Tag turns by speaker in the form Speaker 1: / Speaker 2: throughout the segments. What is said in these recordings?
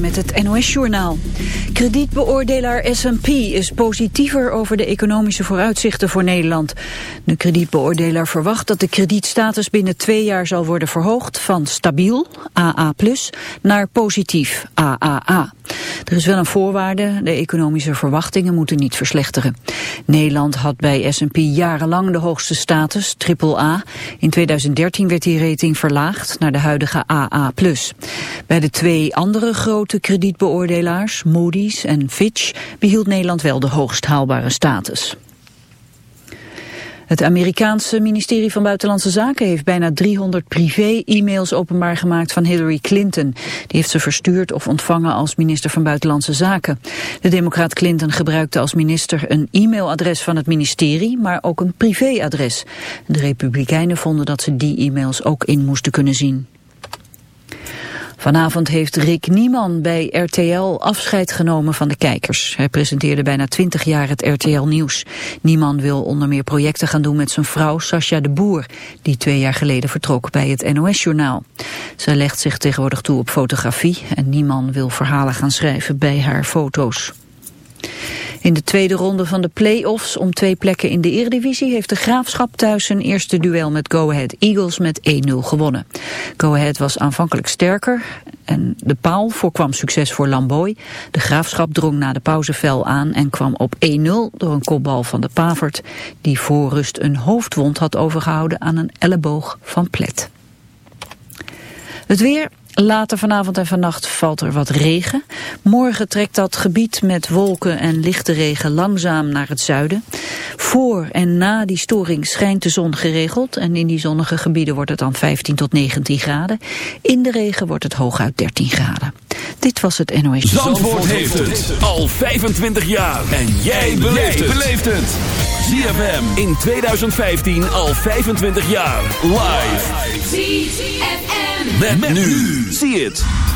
Speaker 1: Met het NOS-journaal. Kredietbeoordelaar S&P is positiever over de economische vooruitzichten voor Nederland. De kredietbeoordelaar verwacht dat de kredietstatus binnen twee jaar zal worden verhoogd van stabiel, AA+, naar positief, AAA. Er is wel een voorwaarde, de economische verwachtingen moeten niet verslechteren. Nederland had bij S&P jarenlang de hoogste status, AAA. In 2013 werd die rating verlaagd naar de huidige AA+. Bij de twee andere grote kredietbeoordelaars, Moody's en Fitch, behield Nederland wel de hoogst haalbare status. Het Amerikaanse ministerie van Buitenlandse Zaken heeft bijna 300 privé-e-mails openbaar gemaakt van Hillary Clinton. Die heeft ze verstuurd of ontvangen als minister van Buitenlandse Zaken. De democraat Clinton gebruikte als minister een e-mailadres van het ministerie, maar ook een privéadres. De republikeinen vonden dat ze die e-mails ook in moesten kunnen zien. Vanavond heeft Rick Nieman bij RTL afscheid genomen van de kijkers. Hij presenteerde bijna twintig jaar het RTL Nieuws. Nieman wil onder meer projecten gaan doen met zijn vrouw Sascha de Boer... die twee jaar geleden vertrok bij het NOS-journaal. Zij legt zich tegenwoordig toe op fotografie... en Nieman wil verhalen gaan schrijven bij haar foto's. In de tweede ronde van de play-offs om twee plekken in de Eredivisie heeft de Graafschap thuis zijn eerste duel met Go Ahead Eagles met 1-0 gewonnen. Go Ahead was aanvankelijk sterker en de paal voorkwam succes voor Lamboy. De Graafschap drong na de pauze fel aan en kwam op 1-0 door een kopbal van de Pavert die voor rust een hoofdwond had overgehouden aan een elleboog van Plet. Het weer, Later vanavond en vannacht valt er wat regen. Morgen trekt dat gebied met wolken en lichte regen langzaam naar het zuiden. Voor en na die storing schijnt de zon geregeld... en in die zonnige gebieden wordt het dan 15 tot 19 graden. In de regen wordt het hooguit 13 graden. Dit was het NOS.
Speaker 2: Zandvoort, Zandvoort heeft het al 25 jaar. En jij beleeft het. ZFM in 2015 al 25 jaar. Live. ZFM. Met, met nu. Zie het.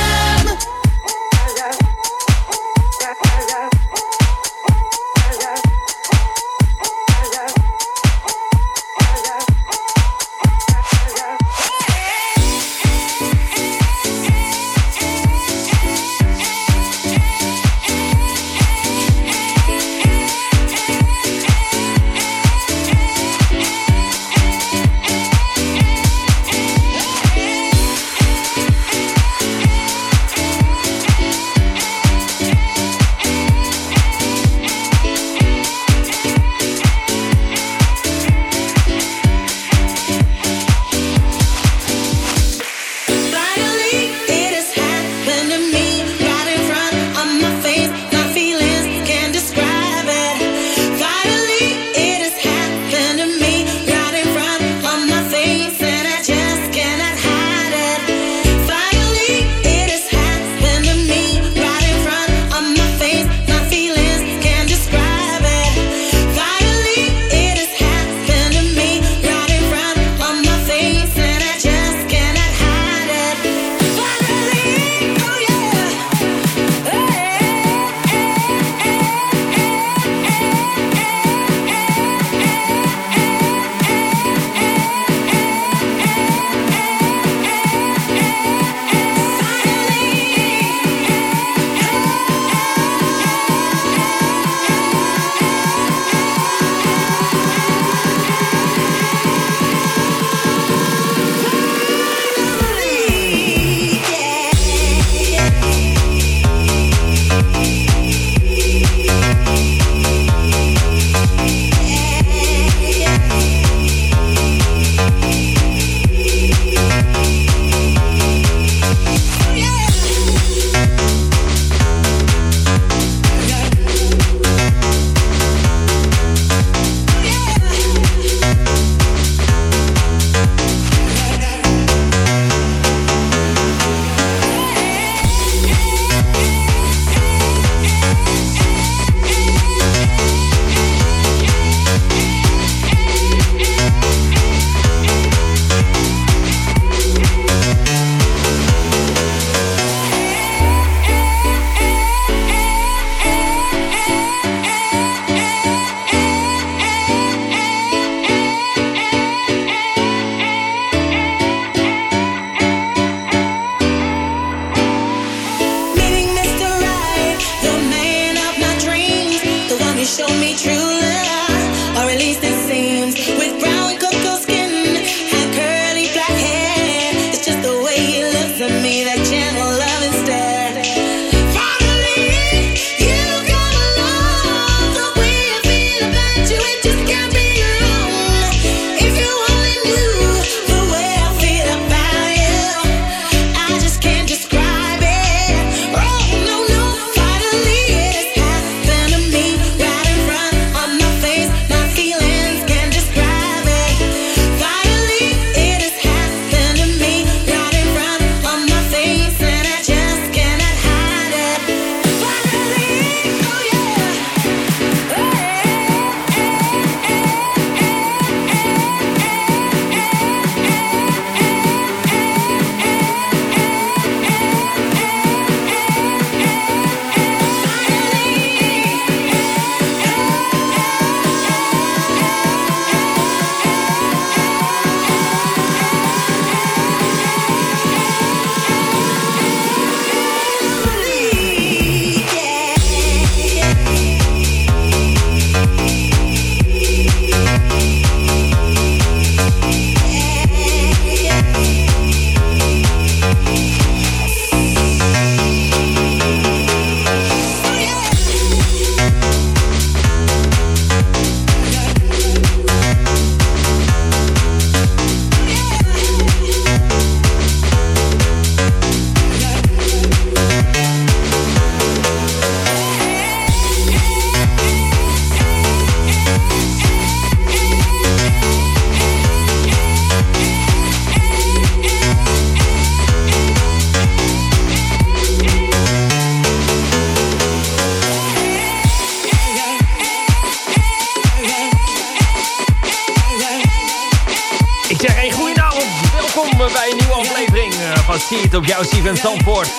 Speaker 3: CFM Zandvoort.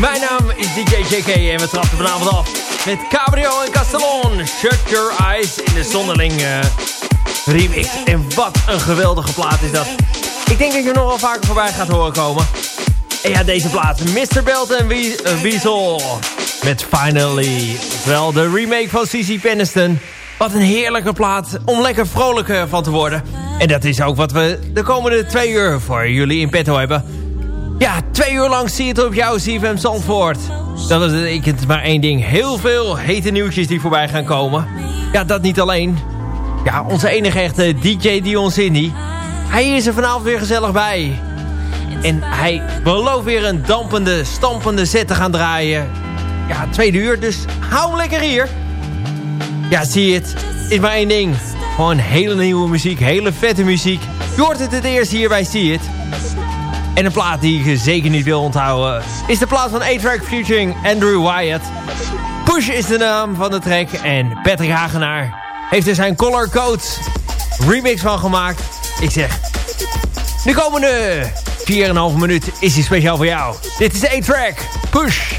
Speaker 3: Mijn naam is DJ JK en we trappen vanavond af met Cabrio en Castellon. Shut Your Eyes in de zonderling uh, remix. En wat een geweldige plaat is dat. Ik denk dat je hem nog wel vaker voorbij gaat horen komen. En ja, deze plaat, Mr. Belt en Weasel met Finally. Wel de remake van Cici Peniston. Wat een heerlijke plaat om lekker vrolijk van te worden. En dat is ook wat we de komende twee uur voor jullie in petto hebben. Ja, twee uur lang zie je het op jouw CFM Zandvoort. Dat het maar één ding. Heel veel hete nieuwtjes die voorbij gaan komen. Ja, dat niet alleen. Ja, onze enige echte DJ Dion Cindy. Hij is er vanavond weer gezellig bij. En hij belooft weer een dampende, stampende set te gaan draaien. Ja, tweede uur, dus hou lekker hier. Ja, zie je het. Is maar één ding. Gewoon hele nieuwe muziek, hele vette muziek. Je het het eerst hier bij See It. En een plaat die je zeker niet wil onthouden... is de plaat van A-Track featuring Andrew Wyatt. Push is de naam van de track. En Patrick Hagenaar heeft er zijn Color Code remix van gemaakt. Ik zeg... De komende 4,5 minuut is hij speciaal voor jou. Dit is A-Track. Push.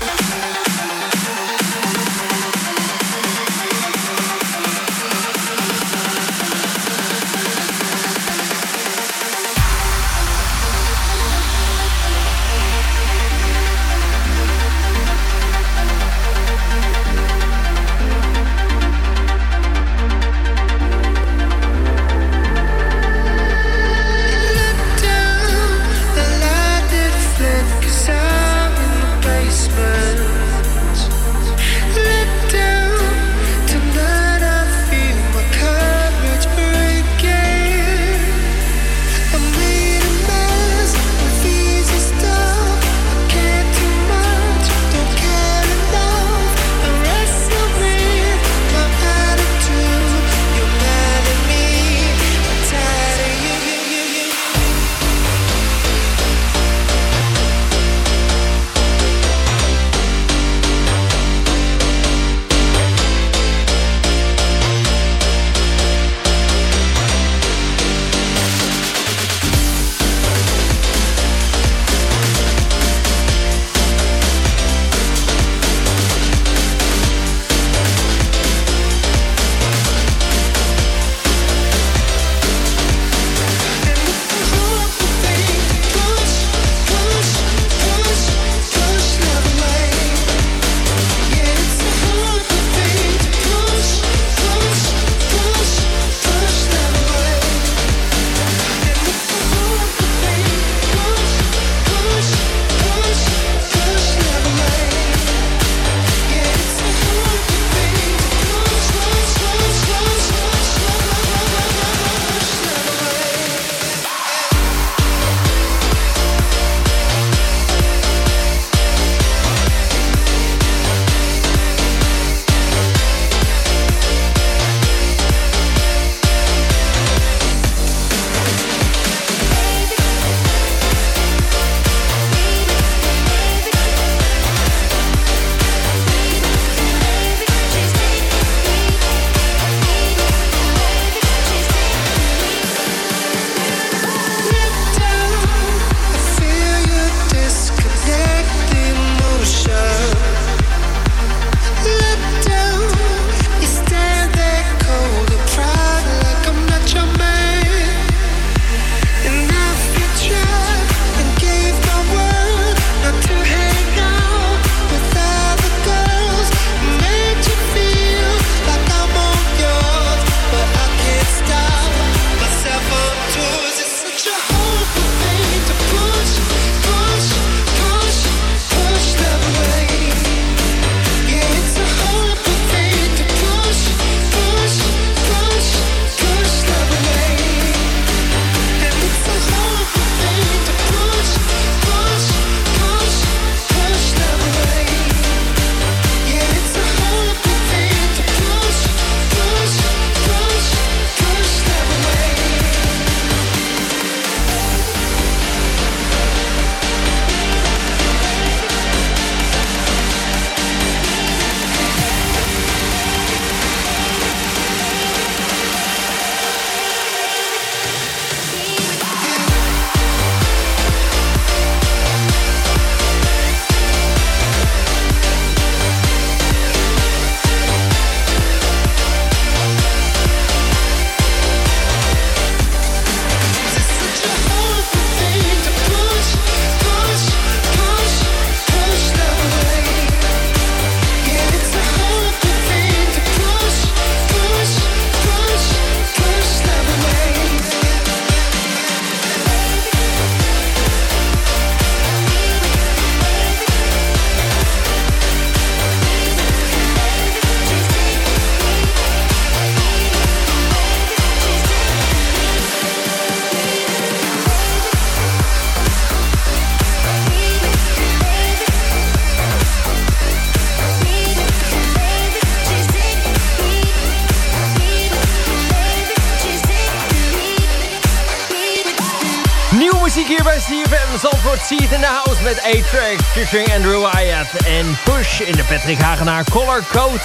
Speaker 3: A-Track featuring Andrew Wyatt en Push in de Patrick Hagenaar Color Code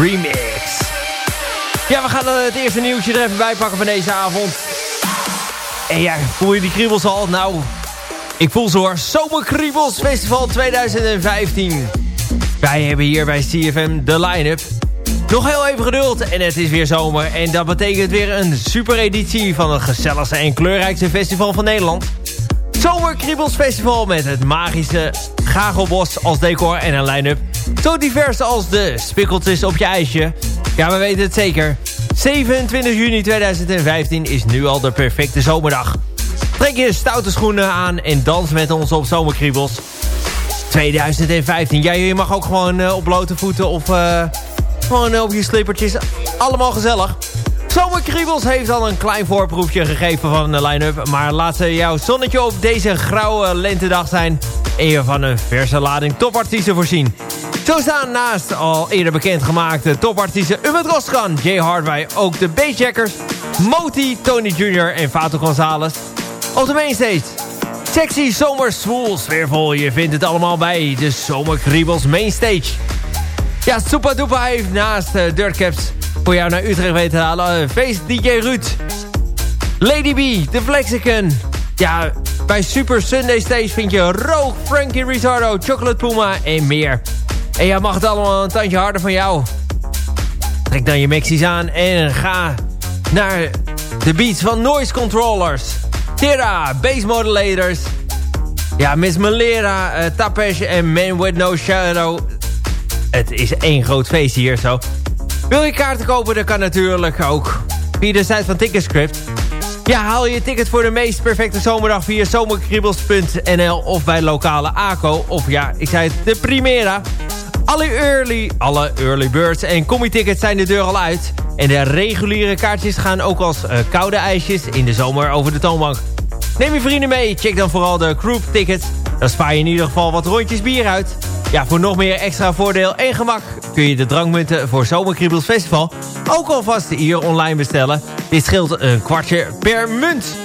Speaker 3: Remix. Ja, we gaan het eerste nieuwtje er even bij pakken van deze avond. En ja, voel je die kriebels al? Nou, ik voel ze hoor. Zomerkriebels Festival 2015. Wij hebben hier bij CFM de line-up. Nog heel even geduld en het is weer zomer. En dat betekent weer een super editie van het gezelligste en kleurrijkste festival van Nederland. Zomerkriebels Festival met het magische Gagelbos als decor en een line-up. Zo divers als de spikkeltjes op je ijsje. Ja, we weten het zeker. 27 juni 2015 is nu al de perfecte zomerdag. Trek je stoute schoenen aan en dans met ons op Zomerkriebels. 2015. Ja, je mag ook gewoon uh, op blote voeten of... Uh, gewoon op je slippertjes. Allemaal gezellig. Zomerkriebels heeft al een klein voorproefje gegeven van de line-up. Maar laat ze jouw zonnetje op deze grauwe lentedag zijn. En van een verse lading topartiesten voorzien. Zo staan naast al eerder bekendgemaakte topartiesten Ummet Roskan, Jay Hardway, ook de Bassjackers, Moti, Tony Jr. en Fato Gonzalez. Op de mainstage Sexy Zomer Swoel sfeervol. Je vindt het allemaal bij de Zomerkriebels Mainstage. Ja, Doepa heeft naast uh, Dirtcaps voor jou naar Utrecht weten te halen. Feest DJ Ruud. Lady B, The Flexicon. Ja, bij Super Sunday Stage vind je Rogue, Frankie Rizzardo, Chocolate Puma en meer. En ja, mag het allemaal een tandje harder van jou. Trek dan je mixies aan en ga naar de beats van Noise Controllers. Tira, Bass Modulators. Ja, Miss Malera, uh, Tapesh en Man With No Shadow het is één groot feest hier zo. Wil je kaarten kopen? Dat kan natuurlijk ook via de site van Ticketscript. Ja, haal je ticket voor de meest perfecte zomerdag via zomerkriebels.nl of bij lokale ACO. Of ja, ik zei het, de Primera. Alle early, alle early birds en combi-tickets zijn de deur al uit. En de reguliere kaartjes gaan ook als uh, koude ijsjes in de zomer over de toonbank. Neem je vrienden mee, check dan vooral de group tickets. Dan spaar je in ieder geval wat rondjes bier uit. Ja, voor nog meer extra voordeel en gemak kun je de drankmunten voor Zomerkriebels Festival ook alvast hier online bestellen. Dit scheelt een kwartje per munt.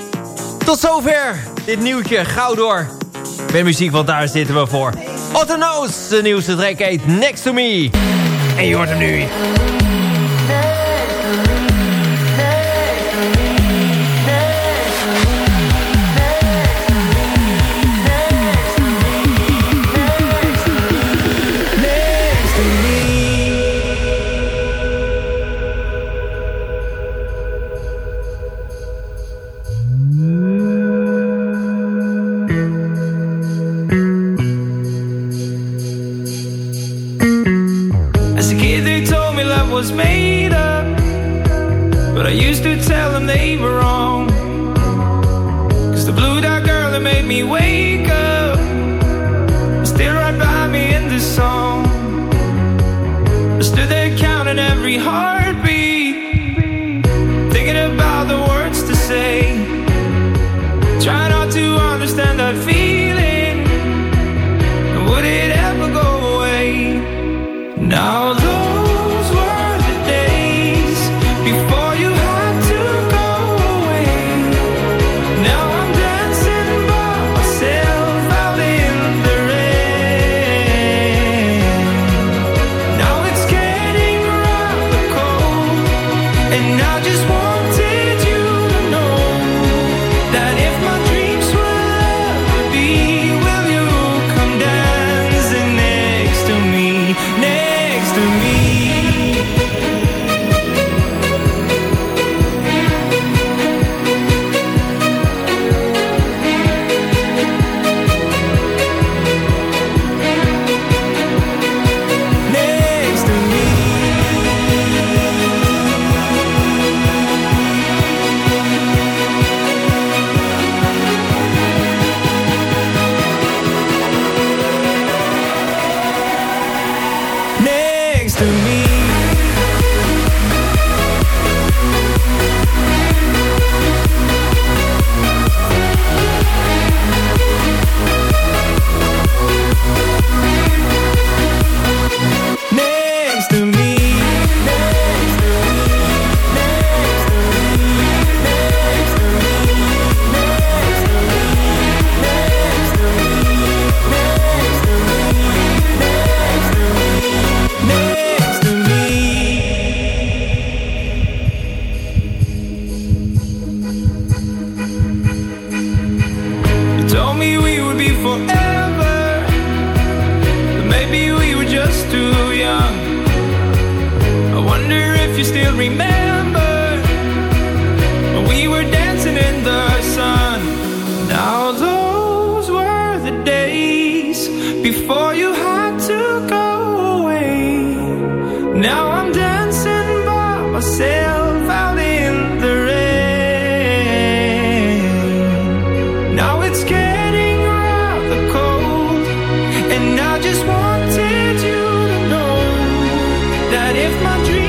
Speaker 3: Tot zover dit nieuwtje. Gauw door met muziek, want daar zitten we voor. Otto Noos, de nieuwste track heet Next To Me. En je hoort hem nu.
Speaker 2: And I just want my dream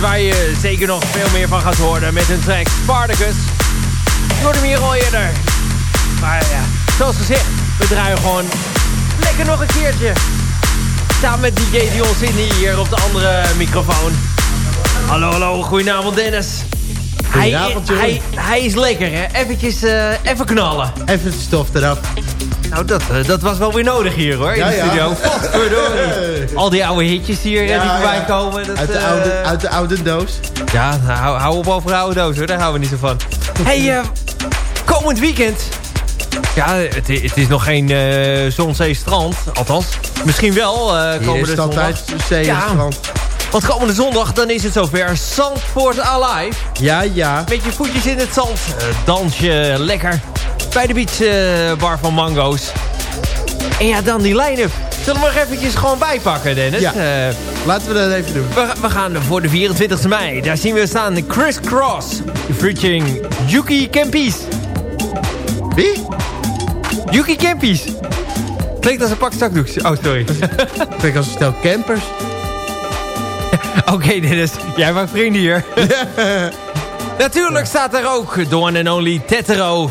Speaker 3: Waar je zeker nog veel meer van gaat horen met hun track Spartacus. Je hoorde hem hier al eerder. Maar ja, zoals gezegd, we draaien gewoon lekker nog een keertje. Samen met DJ Dion Sydney hier op de andere microfoon. Hallo, hallo, goedenavond Dennis. Hij, hij, hij is lekker hè, eventjes, uh, even knallen.
Speaker 4: Even stof eraf.
Speaker 3: Nou, dat, uh, dat was wel weer nodig hier hoor, in ja, de studio. Ja. Al die oude hitjes hier ja, die voorbij komen. Dat,
Speaker 4: uit, de oude, uh, uit de oude doos.
Speaker 3: Ja, hou, hou op over oude doos hoor, daar houden we niet zo van. hey, komend weekend. Ja, het, het is nog geen uh, zon, strand. Althans, misschien wel uh, komende
Speaker 4: zondag. altijd zee ja. strand.
Speaker 3: Want komende zondag, dan is het zover. Zandvoort Alive.
Speaker 4: Ja, ja.
Speaker 3: Met je voetjes in het zand. Uh, dansje lekker. Bij de beach bar van Mango's. En ja, dan die line-up. Zullen we nog eventjes gewoon bijpakken, Dennis?
Speaker 4: Ja, laten we dat even doen.
Speaker 3: We, we, gaan voor de 24e mei. Daar zien we staan Chris Cross. Featuring Yuki Kempis.
Speaker 4: Wie?
Speaker 3: Yuki Campies. Klinkt als een pak zakdoeks. Oh, sorry.
Speaker 4: Klinkt als een stel campers.
Speaker 3: Oké, okay, Dennis. Jij maakt vrienden hier. Natuurlijk staat er ook The one and only Tetero.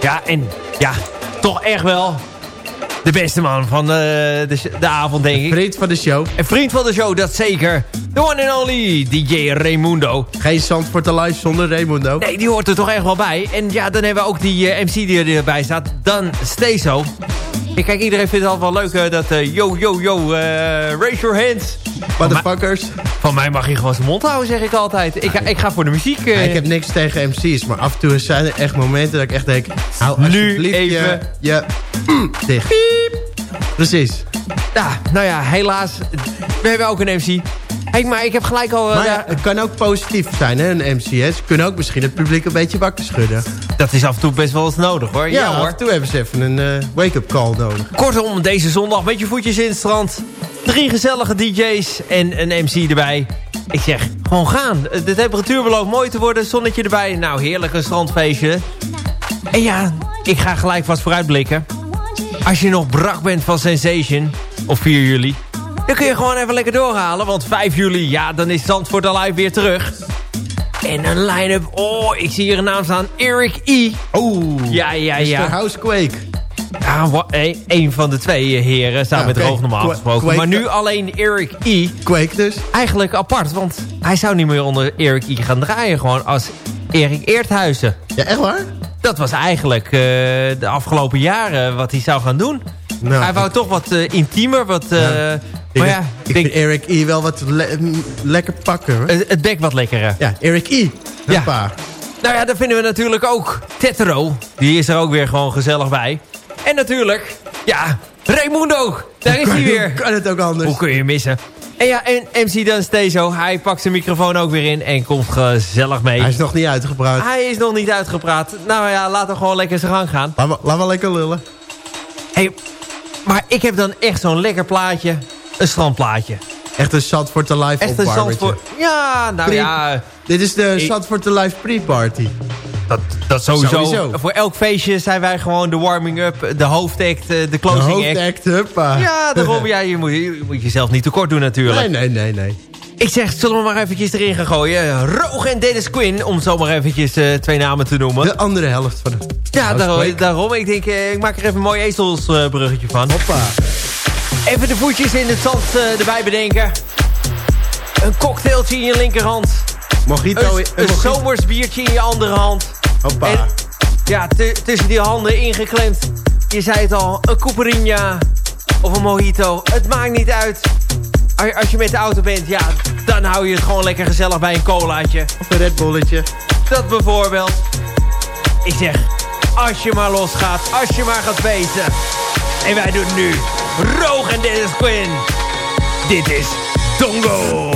Speaker 3: Ja, en ja, toch echt wel de beste man van de, de, de avond, denk ik.
Speaker 4: Vriend van de show.
Speaker 3: Een vriend van de show, dat zeker. The one and only DJ Raimundo.
Speaker 4: Geen Zandvoort Live zonder Raimundo.
Speaker 3: Nee, die hoort er toch echt wel bij. En ja, dan hebben we ook die uh, MC die erbij staat. Dan Steso. Ik kijk, iedereen vindt het altijd wel leuk uh, dat... Uh, yo, yo, yo, raise your hands.
Speaker 4: Motherfuckers.
Speaker 3: Van, van mij mag je gewoon zijn mond houden, zeg ik altijd. Ik, ga, ik ga voor de muziek.
Speaker 4: Ja, ik heb niks tegen MC's, maar af en toe zijn er echt momenten dat ik echt denk... Hou
Speaker 3: nu even...
Speaker 4: Je, je dicht. Piep. Precies.
Speaker 3: Ja, nou ja, helaas. We hebben ook een MC. Hey, maar ik heb gelijk al...
Speaker 4: Uh, ja, het kan ook positief zijn, hè, een MC. Hè. Ze kunnen ook misschien het publiek een beetje wakker schudden.
Speaker 3: Dat is af en toe best wel eens nodig, hoor.
Speaker 4: Ja,
Speaker 3: ja hoor.
Speaker 4: af en toe hebben ze even een uh, wake-up call nodig.
Speaker 3: Kortom, deze zondag met je voetjes in het strand. Drie gezellige DJ's en een MC erbij. Ik zeg, gewoon gaan. De temperatuur belooft mooi te worden, zonnetje erbij. Nou, heerlijk een strandfeestje. En ja, ik ga gelijk vast vooruitblikken. Als je nog brak bent van Sensation, op 4 juli... dan kun je gewoon even lekker doorhalen. Want 5 juli, ja, dan is Zandvoort Alive weer terug. En een line-up, oh, ik zie hier een naam staan. Eric E.
Speaker 4: Oh,
Speaker 3: ja, ja, ja.
Speaker 4: Mr. Housequake.
Speaker 3: Ja, een van de twee heren samen ja, met okay. normaal afgesproken. Maar nu alleen Eric E.
Speaker 4: Quake dus.
Speaker 3: Eigenlijk apart, want hij zou niet meer onder Eric E. gaan draaien. Gewoon als Erik Eerthuizen.
Speaker 4: Ja, echt waar?
Speaker 3: Dat was eigenlijk uh, de afgelopen jaren wat hij zou gaan doen.
Speaker 4: Nou,
Speaker 3: hij wou toch wat uh, intiemer, wat... Uh,
Speaker 4: ja. Maar ja, ik denk, vind Eric E. wel wat le lekker pakken. Hoor.
Speaker 3: Het, het bek wat lekkerder.
Speaker 4: Ja, Eric E.
Speaker 3: Ja. Nou ja, daar vinden we natuurlijk ook Tetro. Die is er ook weer gewoon gezellig bij. En natuurlijk, ja, Raimundo. Daar is hij weer.
Speaker 4: Kan het ook anders.
Speaker 3: Hoe kun je missen? En ja, en MC Dan Stezo, hij pakt zijn microfoon ook weer in en komt gezellig mee.
Speaker 4: Hij is nog niet uitgepraat.
Speaker 3: Hij is nog niet uitgepraat. Nou ja, laten we gewoon lekker zijn gang gaan.
Speaker 4: Laat maar, laat lekker lullen.
Speaker 3: hey, maar ik heb dan echt zo'n lekker plaatje. Een strandplaatje.
Speaker 4: Echt een Zandvoort the Live
Speaker 3: Echt een Zandvoort... Ja, nou ja...
Speaker 4: Dit is de Zandvoort the Live pre-party.
Speaker 3: Dat, dat sowieso. Voor elk feestje zijn wij gewoon de warming-up, de hoofdact, eh, de closing
Speaker 4: act. De hoofdact, huppa.
Speaker 3: Ja, daarom, ja, je, moet, je moet jezelf niet tekort doen natuurlijk.
Speaker 4: Nee, nee, nee, nee.
Speaker 3: Ik zeg, zullen we maar eventjes erin gaan gooien. Roog en Dennis Quinn, om zo maar eventjes uh, twee namen te noemen.
Speaker 4: De andere helft van de
Speaker 3: Ja, daarom, daarom. Ik denk, uh, ik maak er even een mooi ezelsbruggetje uh, van.
Speaker 4: Hoppa.
Speaker 3: Even de voetjes in het zand erbij bedenken. Een cocktailtje in je linkerhand.
Speaker 4: Mojito.
Speaker 3: Een, een, een zomers biertje in je andere hand.
Speaker 4: Hoppa.
Speaker 3: En, ja, tussen die handen ingeklemd. Je zei het al, een Cooperina of een mojito. Het maakt niet uit. Als je met de auto bent, ja, dan hou je het gewoon lekker gezellig bij een colaatje.
Speaker 4: Of een Red Bulletje.
Speaker 3: Dat bijvoorbeeld. Ik zeg, als je maar losgaat, als je maar gaat weten. En wij doen nu Roog en Dennis Quinn. Dit is Tongo.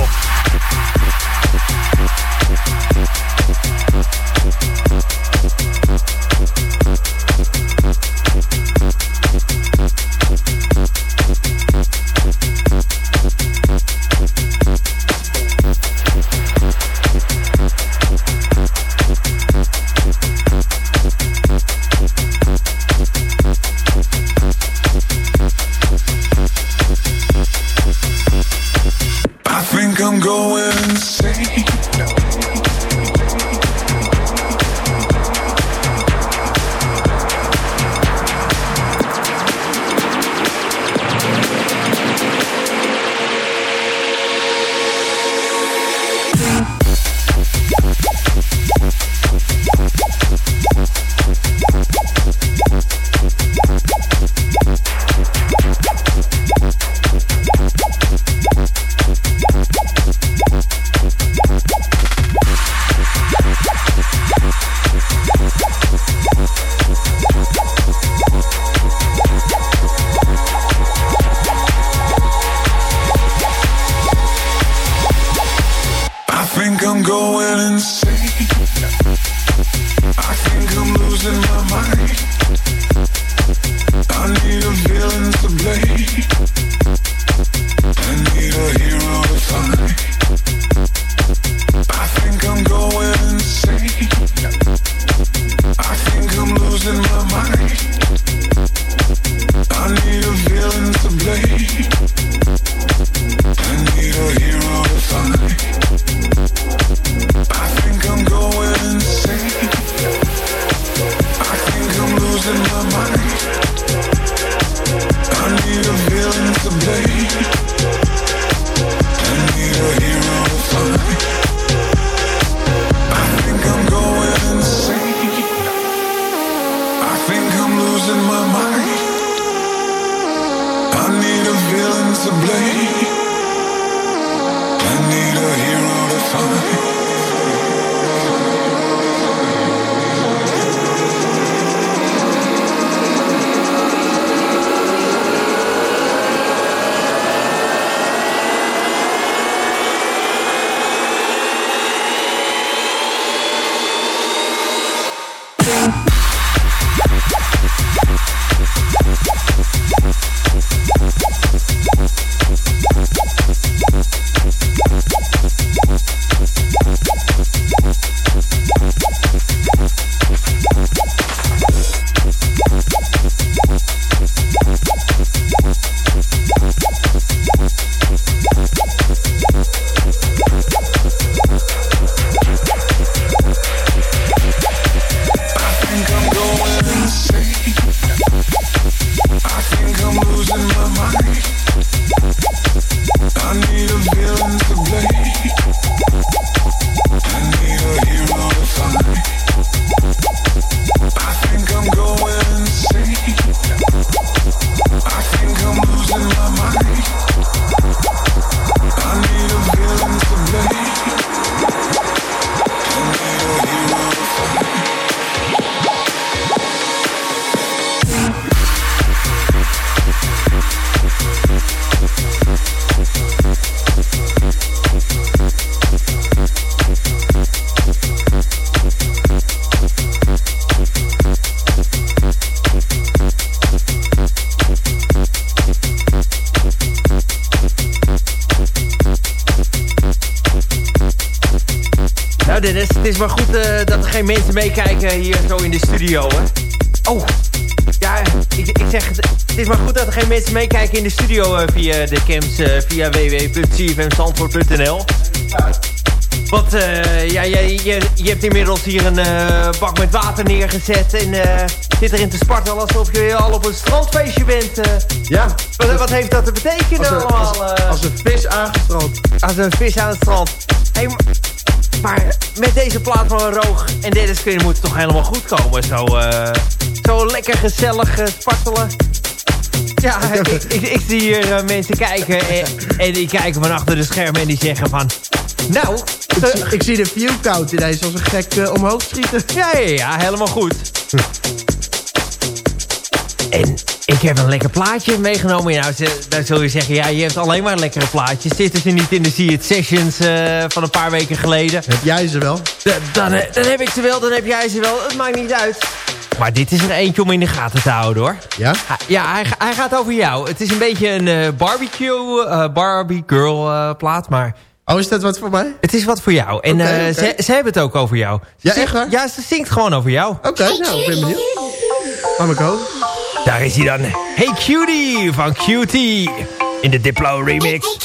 Speaker 3: Is maar goed uh, dat er geen mensen meekijken hier zo in de studio, hè. Oh, ja, ik, ik zeg, het is maar goed dat er geen mensen meekijken in de studio uh, via de cams, uh, via www.cfmzandvoort.nl. Want ja, je, je, je, hebt inmiddels hier een bak met water neergezet en zit erin te spartelen alsof je al op een strandfeestje bent.
Speaker 4: ja.
Speaker 3: Wat, wat, heeft dat te betekenen als allemaal?
Speaker 4: Als, als, een vis aangestrand.
Speaker 3: Als een vis aan het strand. Hey, maar met deze plaat van Roog en Dennis Quinn moet het toch helemaal goed komen. Zo, uh, zo lekker gezellig uh, spartelen. Ja, ik, ik, ik, zie hier uh, mensen kijken en, en, die kijken van achter de schermen en die zeggen van... Nou...
Speaker 4: Ik, zie, ik zie de view count ineens als een gek omhoog schieten.
Speaker 3: Ja, ja, ja, helemaal goed. En ik heb een lekker plaatje meegenomen. Nou, dan zul je zeggen, ja, je hebt alleen maar lekkere plaatjes. Zitten ze niet in de See It Sessions uh, van een paar weken geleden?
Speaker 4: Heb jij ze wel?
Speaker 3: dan, dan heb ik ze wel, dan heb jij ze wel. Het maakt niet uit. Maar dit is er eentje om in de gaten te houden, hoor.
Speaker 4: Ja?
Speaker 3: Ja, hij, hij gaat over jou. Het is een beetje een uh, barbecue, uh, Barbie girl plaat, maar...
Speaker 4: Oh, is dat wat voor mij?
Speaker 3: Het is wat voor jou. En okay, okay. Ze, ze, hebben het ook over jou. Ze
Speaker 4: ja, echt waar?
Speaker 3: Ja, ze zingt gewoon over jou.
Speaker 4: Oké, okay, nou, ik ben benieuwd. Laat me komen.
Speaker 3: Daar is hij dan. Hey Cutie van Cutie in de Diplo remix.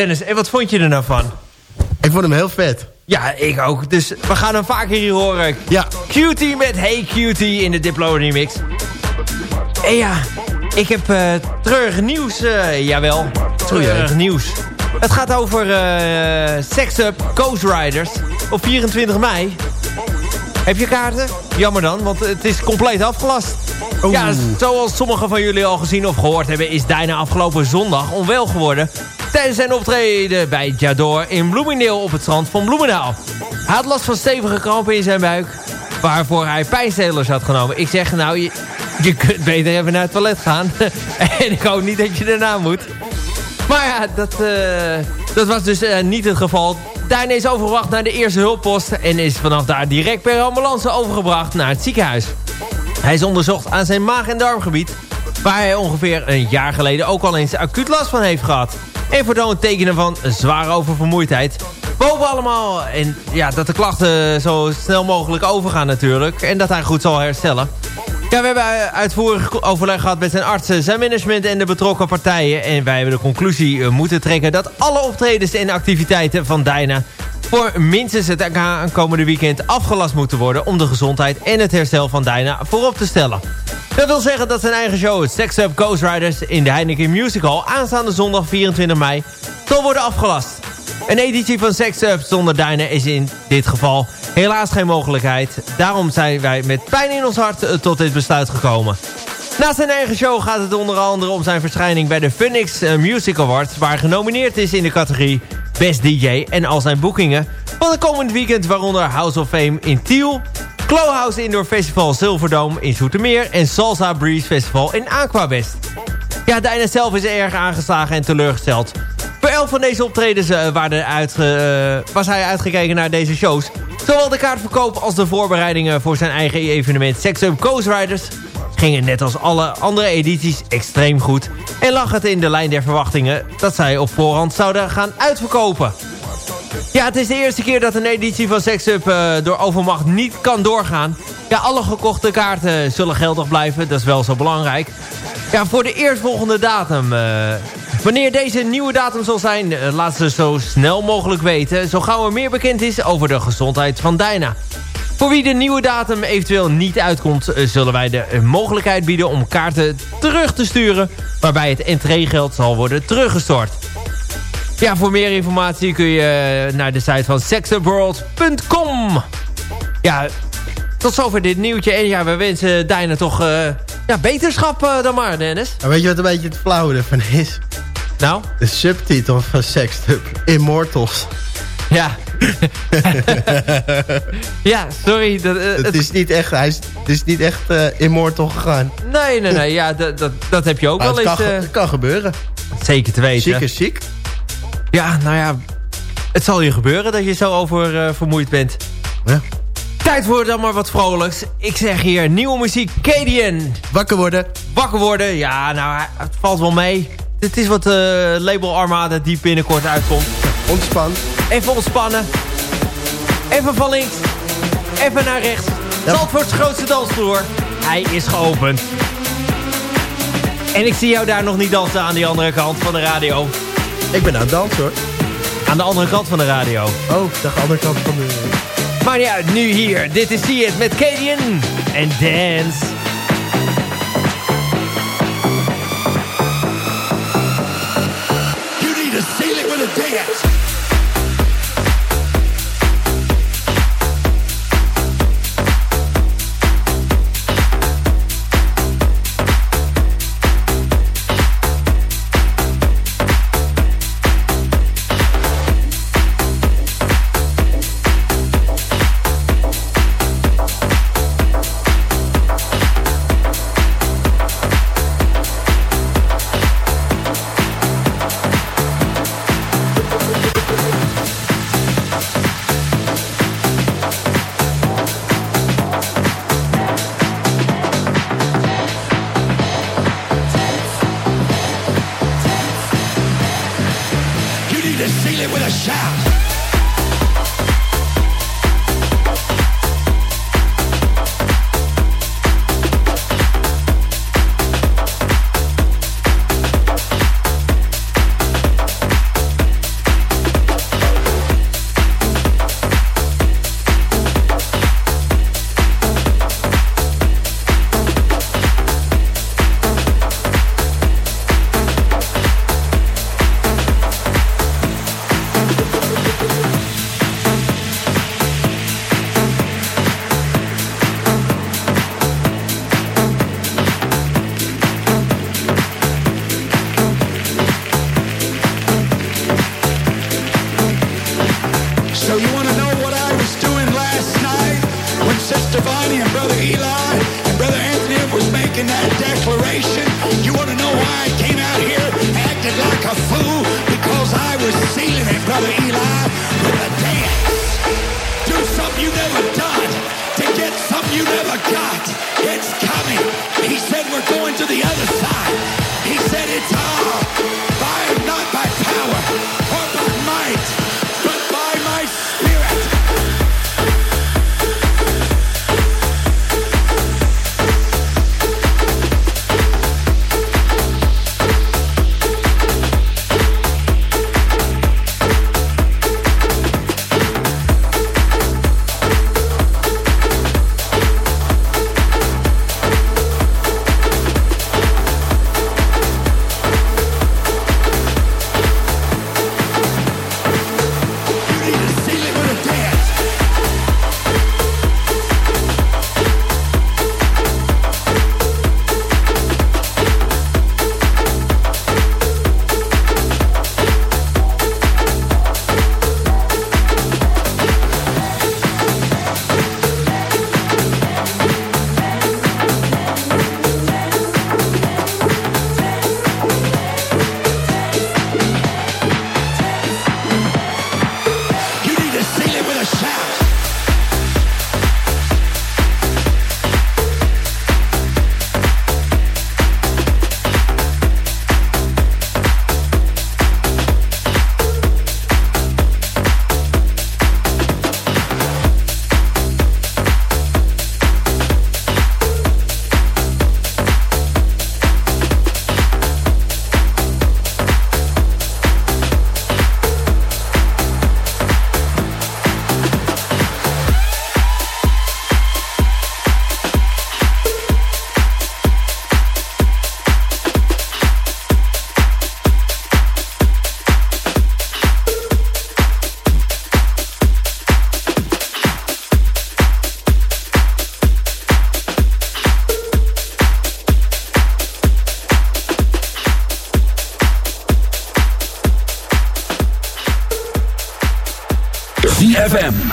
Speaker 3: Dennis, en wat vond je er nou van?
Speaker 4: Ik vond hem heel vet.
Speaker 3: Ja, ik ook. Dus we gaan hem vaker hier horen.
Speaker 4: Ja.
Speaker 3: Cutie met Hey Cutie in de Diplo remix. En ja, ik heb uh, treurig nieuws. Uh, jawel, treurig nieuws. Het gaat over uh, Sex Up Coast Riders op 24 mei. Heb je kaarten? Jammer dan, want het is compleet afgelast. Ja, zoals sommigen van jullie al gezien of gehoord hebben... is Dijna afgelopen zondag onwel geworden... tijdens zijn optreden bij Jador in Bloemingdale op het strand van Bloemendaal. Hij had last van stevige krampen in zijn buik... waarvoor hij pijnstelers had genomen. Ik zeg, nou, je, je kunt beter even naar het toilet gaan. en ik hoop niet dat je daarna moet. Maar ja, dat, uh, dat was dus uh, niet het geval. Daarna is overgebracht naar de eerste hulppost... en is vanaf daar direct per ambulance overgebracht naar het ziekenhuis. Hij is onderzocht aan zijn maag- en darmgebied... waar hij ongeveer een jaar geleden ook al eens acuut last van heeft gehad. En vertoont tekenen van zware oververmoeidheid. Boven allemaal en ja, dat de klachten zo snel mogelijk overgaan natuurlijk... en dat hij goed zal herstellen. Ja, we hebben uitvoerig overleg gehad met zijn artsen, zijn management en de betrokken partijen. En wij hebben de conclusie eh, moeten trekken dat alle optredens en activiteiten van Dyna voor minstens het aankomende weekend afgelast moeten worden... om de gezondheid en het herstel van Dyna voorop te stellen. Dat wil zeggen dat zijn eigen show Sex Up Ghost Riders in de Heineken Music Hall... aanstaande zondag 24 mei zal worden afgelast. Een editie van Sex Up zonder Dyna is in dit geval helaas geen mogelijkheid. Daarom zijn wij met pijn in ons hart eh, tot dit besluit gekomen. Naast zijn eigen show gaat het onder andere om zijn verschijning bij de Phoenix eh, Music Awards... waar genomineerd is in de categorie Best DJ en al zijn boekingen... van het komend weekend waaronder House of Fame in Tiel... Clawhouse Indoor Festival Silverdome in Zoetermeer... en Salsa Breeze Festival in Aquabest. Ja, Dijna zelf is erg aangeslagen en teleurgesteld. Voor elk van deze optredens uh, was hij uitgekeken naar deze shows. Zowel de kaartverkoop als de voorbereidingen voor zijn eigen evenement Sex Up Coast Riders gingen net als alle andere edities extreem goed... en lag het in de lijn der verwachtingen dat zij op voorhand zouden gaan uitverkopen. Ja, het is de eerste keer dat een editie van Sex Up uh, door overmacht niet kan doorgaan. Ja, alle gekochte kaarten zullen geldig blijven, dat is wel zo belangrijk. Ja, voor de eerstvolgende datum... Uh, wanneer deze nieuwe datum zal zijn, uh, laat ze zo snel mogelijk weten... zo gauw er meer bekend is over de gezondheid van Dyna. Voor wie de nieuwe datum eventueel niet uitkomt... Eh, zullen wij de mogelijkheid bieden om kaarten terug te sturen... waarbij het entreegeld zal worden teruggestort. Ja, voor meer informatie kun je eh, naar de site van sexuworld.com. Ja, tot zover dit nieuwtje. En ja, we wensen Dijne toch uh, ja, beterschap dan maar, Dennis.
Speaker 4: weet je wat een beetje het flauwe ervan is?
Speaker 3: Nou?
Speaker 4: De subtitel van Sextub, Immortals.
Speaker 3: Ja. ja, sorry. Dat,
Speaker 4: uh, het, is niet echt, hij is, het is niet echt uh, immortal gegaan.
Speaker 3: Nee, nee, nee. Ja, dat, dat, dat heb je ook wel eens.
Speaker 4: Kan, uh, het kan gebeuren.
Speaker 3: Zeker te weten.
Speaker 4: Ziek is ziek.
Speaker 3: Ja, nou ja. Het zal je gebeuren dat je zo over vermoeid bent.
Speaker 4: Ja.
Speaker 3: Tijd voor dan maar wat vrolijks. Ik zeg hier, nieuwe muziek, Cadian.
Speaker 4: Wakker worden.
Speaker 3: Wakker worden, ja, nou, het valt wel mee. Het is wat label Armada die binnenkort uitkomt.
Speaker 4: Ontspan.
Speaker 3: Even ontspannen. Even van links. Even naar rechts. Ja. Zandvoorts grootste dansvloer. Hij is geopend. En ik zie jou daar nog niet dansen aan die andere kant van de radio.
Speaker 4: Ik ben aan het dansen hoor.
Speaker 3: Aan de andere kant van de radio.
Speaker 4: Oh, dacht de andere kant van de...
Speaker 3: Maar ja, nu hier. Dit is See It met Cadian en Dance.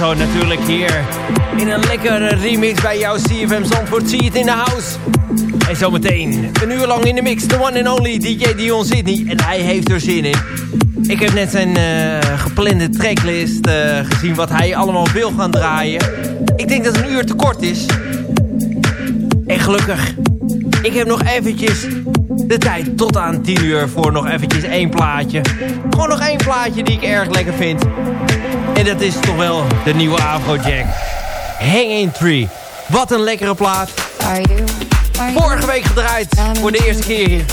Speaker 5: Zo natuurlijk hier in een lekkere remix bij jouw CFM Zandvoort. Zie het in de house. En zometeen een uur lang in de mix. The one and only DJ Dion Sydney. En hij heeft er zin in. Ik heb net zijn uh, geplande tracklist uh, gezien wat hij allemaal wil gaan draaien. Ik denk dat een uur te kort is. En gelukkig, ik heb nog eventjes de tijd tot aan 10 uur voor nog eventjes één plaatje. Gewoon nog één plaatje die ik erg lekker vind. En dat is toch wel de nieuwe Afrojack. Hanging Tree. Wat een lekkere plaat. Vorige week gedraaid voor de eerste keer hier.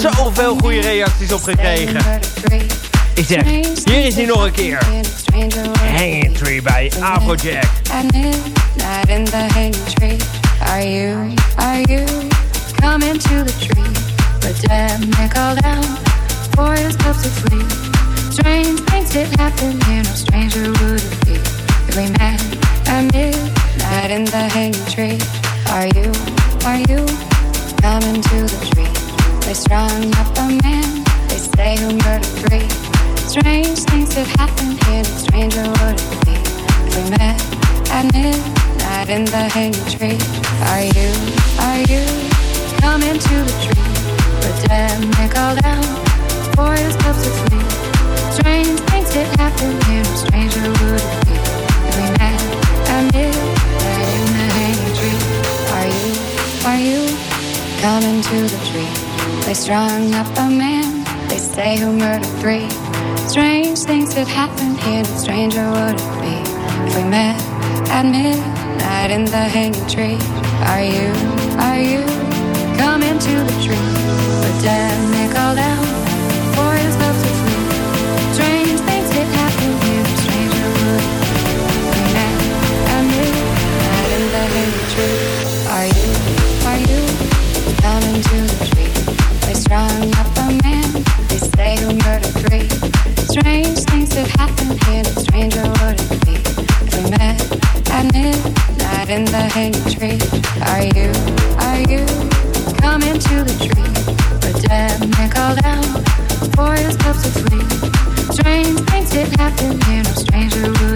Speaker 5: Zoveel goede reacties op gekregen. Ik zeg, hier is hij nog een keer. Hanging Tree bij Afrojack. Are you, are you coming to the tree? But damn, nickel down for his cups of free. Strange things did happen here, no stranger would it be if we met at midnight in the hanging tree. Are you, are you coming to the tree? They strung up a man, they say who murdered three. Strange things did happen here, no stranger would it be if we met at midnight in the hanging tree. Are you, are you coming to the tree? But damn, nickel down his cups of free. Strange things did happen here, no stranger would it be if we met at midnight in the hanging tree. Are you, are you coming to the tree? They strung up a man, they say who murdered three. Strange things happen here, no stranger would it be if we met at midnight in the hanging tree. Are you, are you coming to the tree? But nickel down Strange things have happened here, no stranger would it be if we met at in the hanging tree? Are you, are you coming to the tree? But damn, nickel down for his cups of free. Strange things did happen here, no stranger would